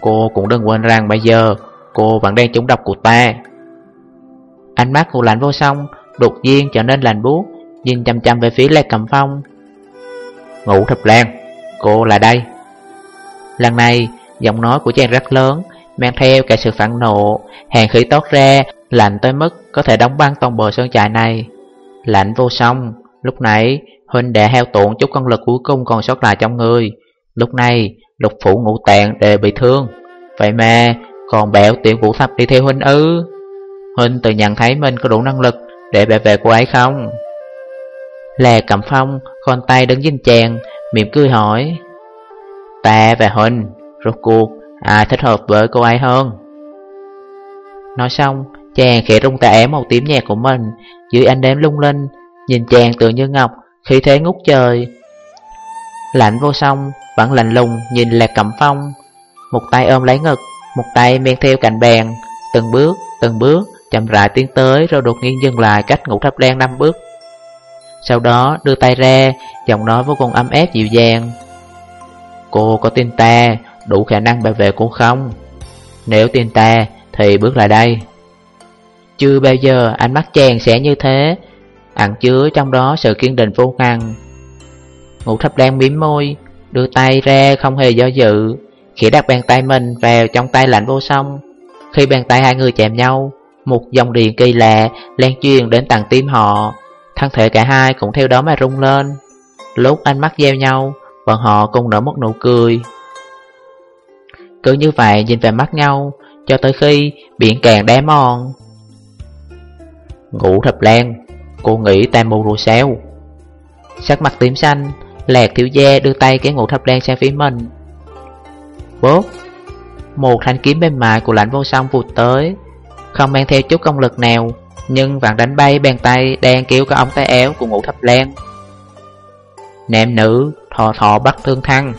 [SPEAKER 1] Cô cũng đừng quên rằng bây giờ Cô vẫn đang chống độc của ta. Ánh mắt của lạnh vô song Đột nhiên trở nên lạnh buốt, Nhìn chăm chăm về phía Lê Cẩm Phong. Ngủ thập lan, Cô là đây. Lần này, giọng nói của chàng rất lớn, Mang theo cả sự phản nộ Hàng khí tốt ra, Lạnh tới mức có thể đóng băng toàn bộ sơn trại này. Lạnh vô song, Lúc nãy Huynh đã heo tổn chút con lực cuối cùng còn sót lại trong người. Lúc này lục phủ ngũ tạng đều bị thương. Vậy mà, còn bẻo tiểu vũ thập đi theo Huynh ư? Huynh tự nhận thấy mình có đủ năng lực để bảo vệ cô ấy không? Lè cầm phong con tay đứng dinh chàng Miệng cười hỏi. Ta và Huynh, Rốt cuộc, ai thích hợp với cô ấy hơn? Nói xong, chàng khẽ rung tà ém màu tím nhạt của mình, Dưới ánh đêm lung linh, Nhìn chàng tự như ngọc, khí thế ngút trời Lạnh vô song Vẫn lạnh lùng nhìn lạc cẩm phong. Một tay ôm lấy ngực Một tay men theo cạnh bàn. Từng bước, từng bước Chậm rãi tiến tới rồi đột nhiên dừng lại cách ngũ thập đen năm bước. Sau đó đưa tay ra Giọng nói vô cùng ấm ép dịu dàng. Cô có tin ta Đủ khả năng bảo vệ cô không? Nếu tin ta Thì bước lại đây. Chưa bao giờ ánh mắt chàng sẽ như thế. Ẩn chứa trong đó sự kiên định vô ngăn. Ngũ thập đen mím môi, đưa tay ra không hề do dự, khỉ đặt bàn tay mình vào trong tay lạnh vô song. Khi bàn tay hai người chạm nhau, một dòng điện kỳ lạ lan truyền đến tầng tim họ. Thân thể cả hai cũng theo đó mà rung lên. Lúc ánh mắt gieo nhau Bọn họ cùng nở một nụ cười. Cứ như vậy nhìn về mắt nhau Cho tới khi biển càng đá mòn. Ngủ thập lan Cô nghĩ ta mù rồi sao? Sắc mặt tím xanh Lạc thiếu gia đưa tay cái ngủ thập đen sang phía mình. Bốp Một thanh kiếm bên mại của lãnh vô song vụt tới. Không mang theo chút công lực nào, Nhưng vạn đánh bay bàn tay đang kéo cái ống tay áo của ngũ thập đen. Nam nữ thò thò bắt thương thăng.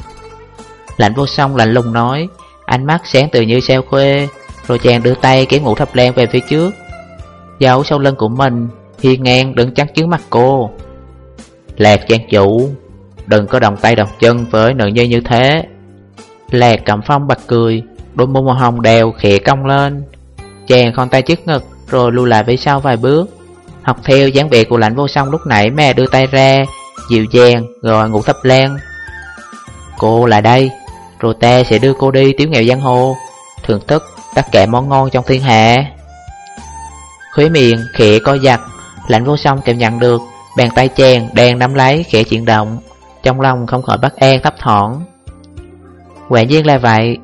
[SPEAKER 1] Lạnh vô song lạnh lùng nói, Ánh mắt sáng từ như sao khuê, Rồi chàng đưa tay kéo ngũ thập đen về phía trước. Giấu sau lưng của mình, Hiên ngang đứng chắn trước mặt cô. Lạc trang chủ Đừng có đồng tay đồng chân với nữ nhi như thế. Lạc cầm phong bật cười, Đôi môi màu hồng đều khẽ cong lên. Chàng con tay trước ngực, Rồi lùi lại phía sau vài bước. Học theo dáng vẻ của lãnh vô song lúc nãy Mẹ đưa tay ra, Dịu dàng, rồi ngủ thập lan Cô là đây, Rồi ta sẽ đưa cô đi tiếu nghèo giang hồ, Thưởng thức tất cả món ngon trong thiên hạ. Khuế miệng khẽ co giặt lãnh vô song cảm nhận được Bàn tay chàng đang nắm lấy khẽ chuyển động. Trong lòng không khỏi bắt e thấp thỏn Quả nhiên là vậy,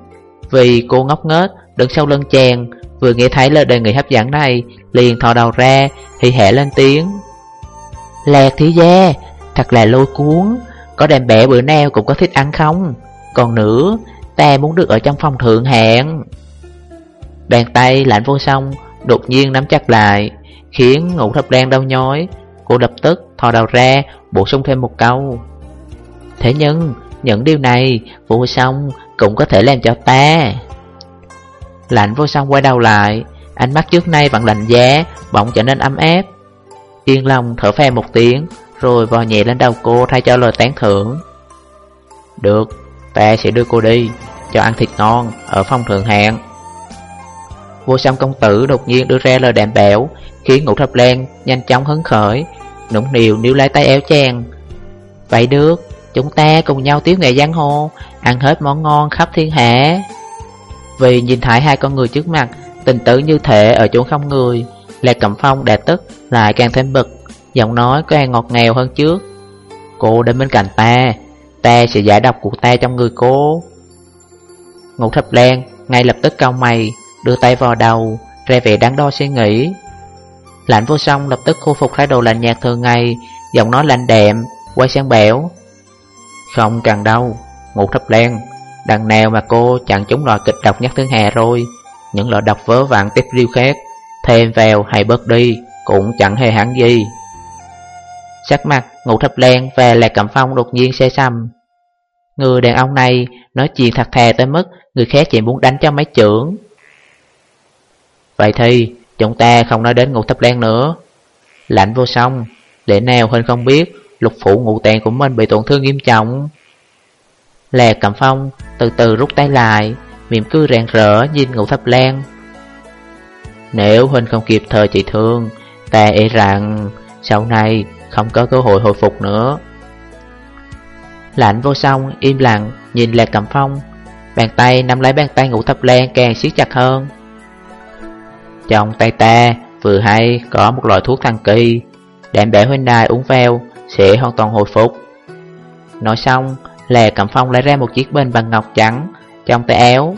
[SPEAKER 1] Vì cô ngốc nghếch đứng sau lưng chàng, Vừa nghe thấy lời đề nghị hấp dẫn này, Liền thò đầu ra Thì hẻ lên tiếng. Lạc thì da Thật là lôi cuốn, Có đàn bẻ bữa nào cũng có thích ăn không? Còn nữa, Ta muốn được ở trong phòng thượng hạng. Bàn tay lạnh vô song, Đột nhiên nắm chặt lại, Khiến ngủ thập đen đau nhói. Cô lập tức thò đầu ra, Bổ sung thêm một câu. Thế nhưng, những điều này Vô song cũng có thể làm cho ta. Lạnh vô song quay đầu lại, Ánh mắt trước nay vẫn lạnh giá, Bỗng trở nên ấm áp. Yên lòng thở phè một tiếng, Rồi vò nhẹ lên đầu cô thay cho lời tán thưởng. Được, Ta sẽ đưa cô đi, Cho ăn thịt ngon Ở phòng thượng hạng. Vô song công tử đột nhiên đưa ra lời đảm bảo, Khiến ngũ thập lan nhanh chóng hứng khởi, Nũng niều níu lấy tay éo chàng. Vậy được. Chúng ta cùng nhau tiếu nghệ giang hồ, Ăn hết món ngon khắp thiên hạ. Vì nhìn thấy hai con người trước mặt, Tình tử như thể ở chỗ không người, Lạc Cẩm Phong đã tức, Lại càng thêm bực, Giọng nói càng ngọt ngào hơn trước. Cô đến bên cạnh ta Ta sẽ giải độc của ta trong người cô. Ngũ thập lan Ngay lập tức cau mày, Đưa tay vào đầu, Ra vẻ đáng đo suy nghĩ. Lạnh vô song lập tức khôi phục thái độ lạnh nhạt thường ngày, Giọng nói lạnh đệm Quay sang bẻo không cần đâu Ngủ thấp len, Đằng nào mà cô chẳng chúng loại kịch độc nhất thứ hè rồi Những loại độc vớ vặn tiếp riêu khác Thêm vào hay bớt đi Cũng chẳng hề hẳn gì. Sắc mặt ngủ thấp len và lạc cẩm phong đột nhiên xe xăm Người đàn ông này nói chuyện thật thà tới mức Người khác chỉ muốn đánh cho mấy trưởng Vậy thì chúng ta không nói đến ngủ thấp len nữa. Lạnh vô song để nào Huynh không biết Lục phủ ngũ tạng của mình bị tổn thương nghiêm trọng. Lè cầm phong Từ từ rút tay lại, Mỉm cười rạng rỡ nhìn ngũ thập lan. Nếu Huynh không kịp thời trị thương, Ta e rằng Sau này không có cơ hội hồi phục nữa. Lạnh vô song, im lặng, Nhìn Lè Cẩm Phong. Bàn tay nắm lấy bàn tay ngũ thập lan càng siết chặt hơn. Trong tay ta vừa hay có một loại thuốc thần kỳ Đảm bảo huynh đài uống vào sẽ hoàn toàn hồi phục. Nói xong là Cẩm Phong lấy ra một chiếc bình bằng ngọc trắng trong tay áo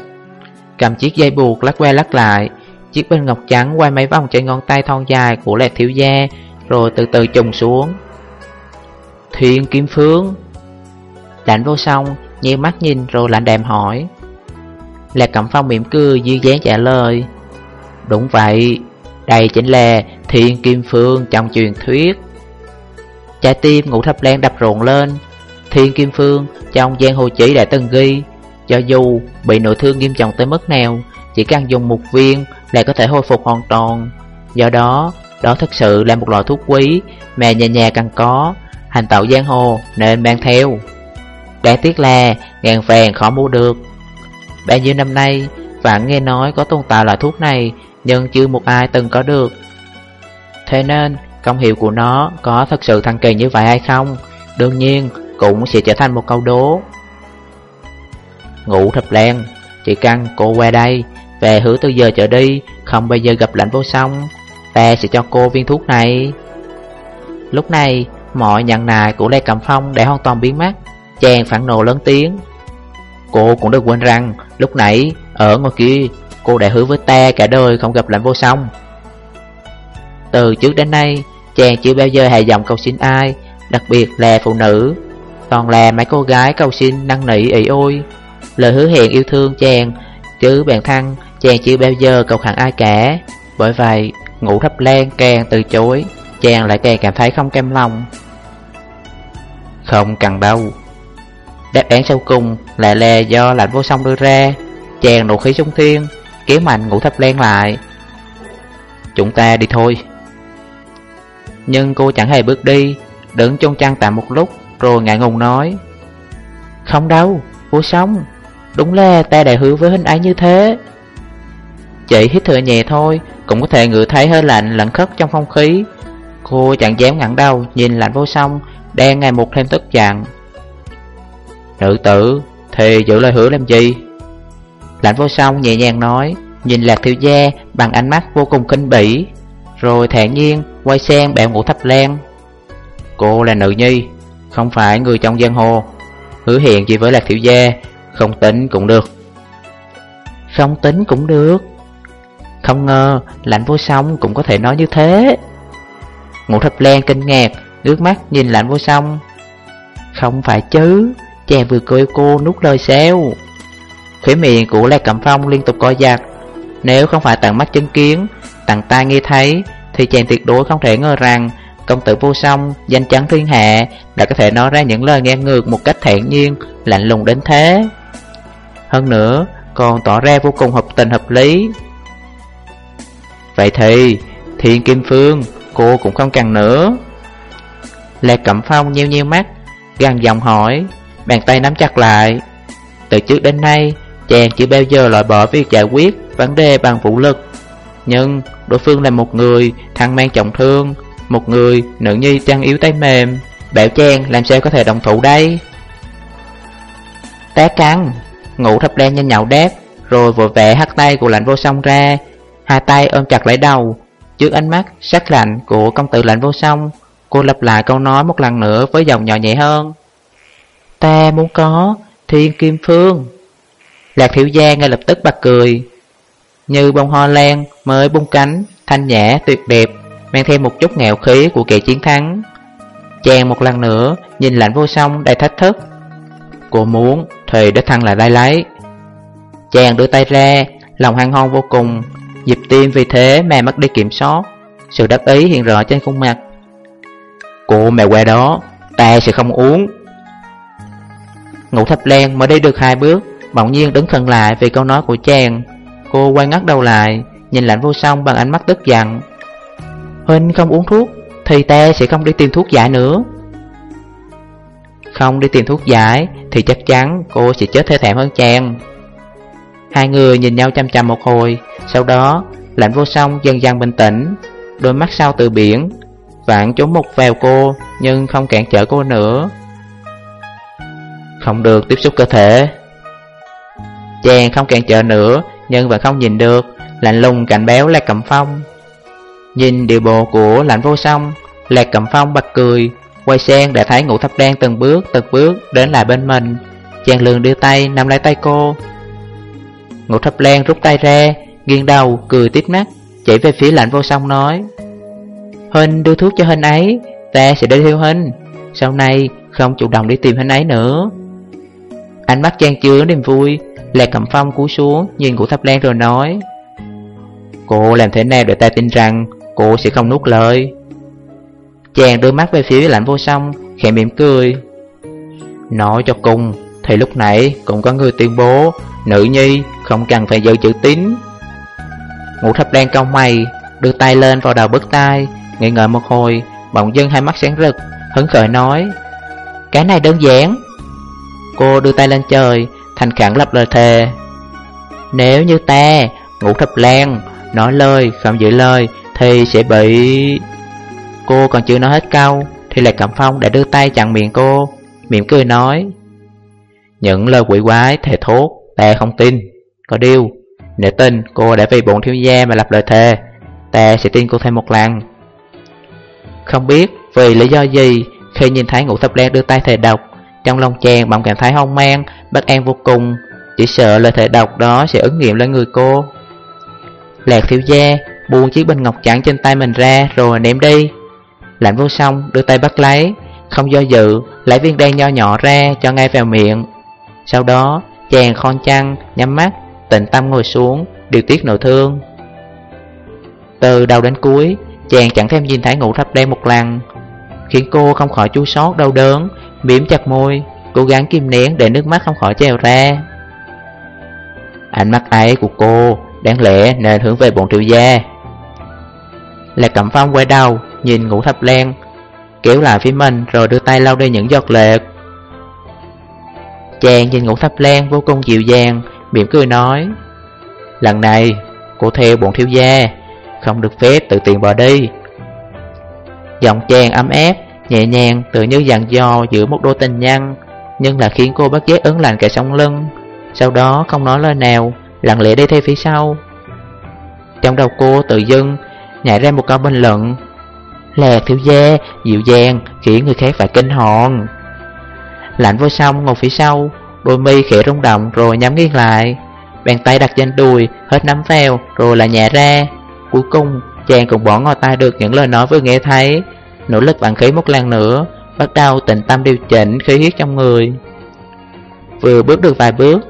[SPEAKER 1] Cầm chiếc dây buộc lắc qua lắc lại. Chiếc bình ngọc trắng quay mấy vòng trên ngón tay thon dài của lạc thiếu gia Rồi từ từ trùng xuống. Thiên Kim Phương! Lãnh vô song, nhíu mắt nhìn rồi lạnh đàm hỏi. Lạc Cẩm Phong mỉm cười duyên dáng trả lời. Đúng vậy, đây chính là thiên kim phương trong truyền thuyết. Trái tim ngũ thập lan đập rộn lên. Thiên kim phương trong giang hồ chỉ đã từng ghi Cho dù bị nội thương nghiêm trọng tới mức nào Chỉ cần dùng một viên là có thể hồi phục hoàn toàn. Do đó, đó thực sự là một loại thuốc quý Mà nhà nhà cần có Hành tạo giang hồ nên mang theo. Đáng tiếc là ngàn vàng khó mua được. Bao nhiêu năm nay Vẫn nghe nói có tồn tại loại thuốc này nhưng chưa một ai từng có được. Thế nên, công hiệu của nó có thật sự thần kỳ như vậy hay không? Đương nhiên, cũng sẽ trở thành một câu đố. Ngủ thập len, chỉ cần cô qua đây, về hứa từ giờ trở đi, không bao giờ gặp lạnh vô song, ta sẽ cho cô viên thuốc này. Lúc này, mọi nhận nài của Lê Cẩm Phong đã hoàn toàn biến mất Chàng phản nộ lớn tiếng Cô cũng đừng quên rằng Lúc nãy, ở ngoài kia Cô đã hứa với ta cả đời không gặp lạnh vô song Từ trước đến nay Chàng chưa bao giờ hề giọng cầu xin ai Đặc biệt là phụ nữ. Toàn là mấy cô gái cầu xin năn nỉ ỉ ôi. Lời hứa hẹn yêu thương chàng Chứ bản thân chàng chưa bao giờ cầu khẳng ai cả. Bởi vậy ngủ thấp len càng từ chối Chàng lại càng cảm thấy không cam lòng. Không cần đâu. Đáp án sau cùng lại là do lạnh vô song đưa ra. Chàng nụ khí sung thiên Kéo mạnh ngủ thấp len lại. Chúng ta đi thôi Nhưng cô chẳng hề bước đi Đứng trong chăn tạm một lúc Rồi ngại ngùng nói. Không đâu, vô song Đúng là ta đã hứa với hình ấy như thế. Chị hít thở nhẹ thôi Cũng có thể ngửi thấy hơi lạnh lẫn khất trong không khí. Cô chẳng dám ngẩng đầu Nhìn lạnh vô song Đang ngày một thêm tức giận. Nữ tử Thì giữ lời hứa làm gì? Lạnh vô song nhẹ nhàng nói Nhìn lạc thiếu gia bằng ánh mắt vô cùng kinh bỉ Rồi thản nhiên Quay sang bẹo ngủ thấp len Cô là nữ nhi Không phải người trong giang hồ. Hứa hẹn gì với lạc thiếu gia Không tính cũng được. Không tính cũng được. Không ngờ lạnh vô song cũng có thể nói như thế. Ngũ thập len kinh ngạc Nước mắt nhìn lạnh vô song. Không phải chứ Chàng vừa cười cô nút lời xéo. Khóe miệng của Lê Cẩm Phong liên tục coi giặt. Nếu không phải tận mắt chứng kiến tặng tai nghe thấy Thì chàng tuyệt đối không thể ngờ rằng Công tử vô song, danh chắn thiên hạ Đã có thể nói ra những lời ngang ngược một cách thản nhiên Lạnh lùng đến thế. Hơn nữa còn tỏ ra vô cùng hợp tình hợp lý. Vậy thì Thiên Kim Phương Cô cũng không cần nữa. Lê Cẩm Phong nheo nheo mắt Gần giọng hỏi Bàn tay nắm chặt lại. Từ trước đến nay Chàng chưa bao giờ loại bỏ việc giải quyết vấn đề bằng vũ lực. Nhưng đối phương là một người thằng mang trọng thương, Một người nữ nhi chân yếu tay mềm Bảo chen làm sao có thể đồng thủ đây? Tá cắn Ngủ thập đen nhanh nhậu đáp Rồi vội vẽ hắt tay của lạnh vô song ra, Hai tay ôm chặt lấy đầu. Trước ánh mắt sắc lạnh của công tử lạnh vô song, Cô lặp lại câu nói một lần nữa với giọng nhỏ nhẹ hơn. Ta muốn có thiên kim phương. Lạc thiểu gia ngay lập tức bật cười. Như bông hoa lan, mới bung cánh, Thanh nhã, tuyệt đẹp, Mang thêm một chút ngạo khí của kẻ chiến thắng. Chàng một lần nữa Nhìn lạnh vô song đầy thách thức. Cô muốn, thì đích thăng lại đây lấy Chàng đưa tay ra, Lòng hăng hon vô cùng. Nhịp tim vì thế mà mất đi kiểm soát. Sự đắc ý hiện rõ trên khuôn mặt. Cô mẹ qua đó, Ta sẽ không uống. Ngũ thập len mới đi được hai bước, Bỗng nhiên đứng khẩn lại vì câu nói của chàng. Cô quay ngắt đầu lại, Nhìn lạnh vô song bằng ánh mắt tức giận. Huynh không uống thuốc, Thì ta sẽ không đi tìm thuốc giải nữa. Không đi tìm thuốc giải, Thì chắc chắn cô sẽ chết thê thảm hơn chàng. Hai người nhìn nhau chăm chăm một hồi, Sau đó, lạnh vô song dần dần bình tĩnh, Đôi mắt sau từ biển, Vạn trốn một vào cô, Nhưng không cản trở cô nữa. Không được tiếp xúc cơ thể. Chàng không cản trở nữa nhưng vẫn không nhìn được. Lạnh lùng cảnh béo Lạc Cẩm Phong. Nhìn điều bộ của lạnh vô song, Lạc Cẩm Phong bật cười. Quay sang để thấy ngũ thập đen từng bước từng bước đến lại bên mình. Chàng lường đưa tay, nắm lấy tay cô. Ngũ thập đen rút tay ra, Nghiêng đầu, cười tít mắt, Chỉ về phía lạnh vô song nói Hình đưa thuốc cho Hình ấy, Ta sẽ đi theo Hình Sau này không chủ động đi tìm Hình ấy nữa. Ánh mắt chàng chứa niềm vui Lạc Cẩm Phong cúi xuống, Nhìn cụ Thập Lan rồi nói, Cô làm thế nào để ta tin rằng Cô sẽ không nuốt lời? Chàng đưa mắt về phía lạnh vô song, Khẽ mỉm cười. Nói cho cùng, Thì lúc nãy cũng có người tuyên bố Nữ nhi không cần phải giữ chữ tín. Ngũ thập đen cong mày, Đưa tay lên vào đầu bức tai Nghĩ ngợi một hồi, Bỗng dưng hai mắt sáng rực, Hứng khởi nói, Cái này đơn giản. Cô đưa tay lên trời Thành khẳng lập lời thề Nếu như ta Ngũ thập lan Nói lời không giữ lời Thì sẽ bị Cô còn chưa nói hết câu Thì Lạc Cẩm Phong đã đưa tay chặn miệng cô Mỉm cười nói. Những lời quỷ quái thề thốt Ta không tin. Có điều Nếu tin cô đã vì bọn thiếu gia mà lập lời thề Ta sẽ tin cô thêm một lần. Không biết Vì lý do gì, khi nhìn thấy ngũ thập lan đưa tay thề độc, trong lòng chàng bỗng cảm thấy hoang mang, bất an vô cùng, chỉ sợ lời thể độc đó sẽ ứng nghiệm lên người cô. Lạc phiêu gia buông chiếc bình ngọc trắng trên tay mình ra rồi ném đi. Lạnh vô song đưa tay bắt lấy, không do dự, lấy viên đen nho nhỏ ra cho ngay vào miệng. Sau đó, chàng khon chăn, nhắm mắt, tịnh tâm ngồi xuống, điều tiết nội thương. Từ đầu đến cuối, chàng chẳng thêm nhìn thấy ngủ thấp đen một lần, khiến cô không khỏi chua xót đau đớn, miếm chặt môi, cố gắng kìm nén để nước mắt không khỏi trèo ra. Ánh mắt ấy của cô đáng lẽ nên hướng về bọn triệu gia. Lạc Cẩm Phong quay đầu, nhìn ngũ thập len, kéo lại phía mình rồi đưa tay lau đi những giọt lệ. Chàng nhìn ngũ thập len vô cùng dịu dàng, mỉm cười nói, Lần này, cô theo bọn thiếu gia, không được phép tự tiện bỏ đi. Giọng chàng ấm áp nhẹ nhàng, tự như dàn dò giữa một đôi tình nhân, nhưng là khiến cô bất giác ấn lạnh cả sống lưng. Sau đó không nói lời nào, lặng lẽ đi theo phía sau. Trong đầu cô tự dưng nhảy ra một câu bình luận. Là thiếu gia, dịu dàng, khiến người khác phải kinh hồn. Lạnh vô song ngồi phía sau, đôi mi khẽ rung động rồi nhắm nghiêng lại. Bàn tay đặt trên đùi, hết nắm vào rồi là nhẹ ra. Cuối cùng, chàng cũng bỏ ngò tay được những lời nói vừa nghe thấy. Nỗ lực bằng khí một lần nữa, bắt đầu tịnh tâm điều chỉnh khí huyết trong người. Vừa bước được vài bước,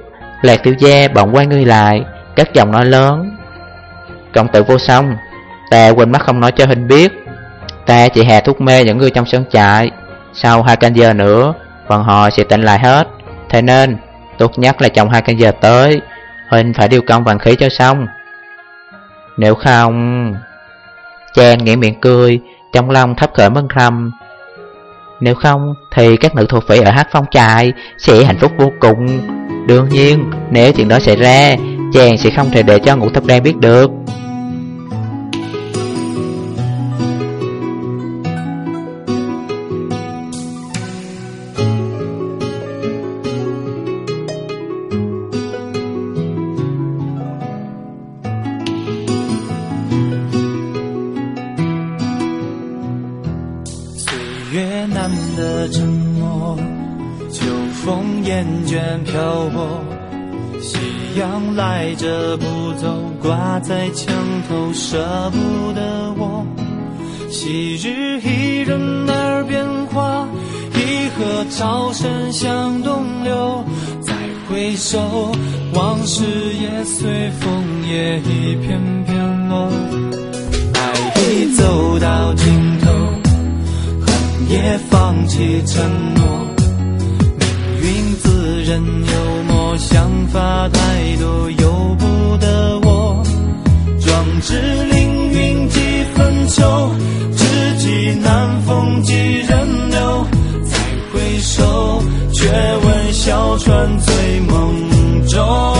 [SPEAKER 1] Lạc tiểu gia bỗng quay người lại, cất giọng nói lớn. Công tử vô song Ta quên mắt không nói cho Hình biết. Ta chỉ hạ thuốc mê những người trong sân trại. Sau hai canh giờ nữa Bọn họ sẽ tỉnh lại hết. Thế nên tốt nhất là trong hai canh giờ tới Hình phải điều công vận khí cho xong. Nếu không Chan nghĩ miệng cười trong lòng thấp khởi mân thầm. Nếu không thì các nữ thuộc phỉ ở hát phong trại Sẽ hạnh phúc vô cùng. Đương nhiên, nếu chuyện đó xảy ra, Chàng sẽ không thể để cho ngũ thập đen biết được.
[SPEAKER 2] 往事也随风叶一片片落。爱已走到尽头，恨也放弃承诺。命运自认幽默，想法太多，由不得我。壮志凌云几分秋。南风几人留？再回首，却闻小船醉梦中。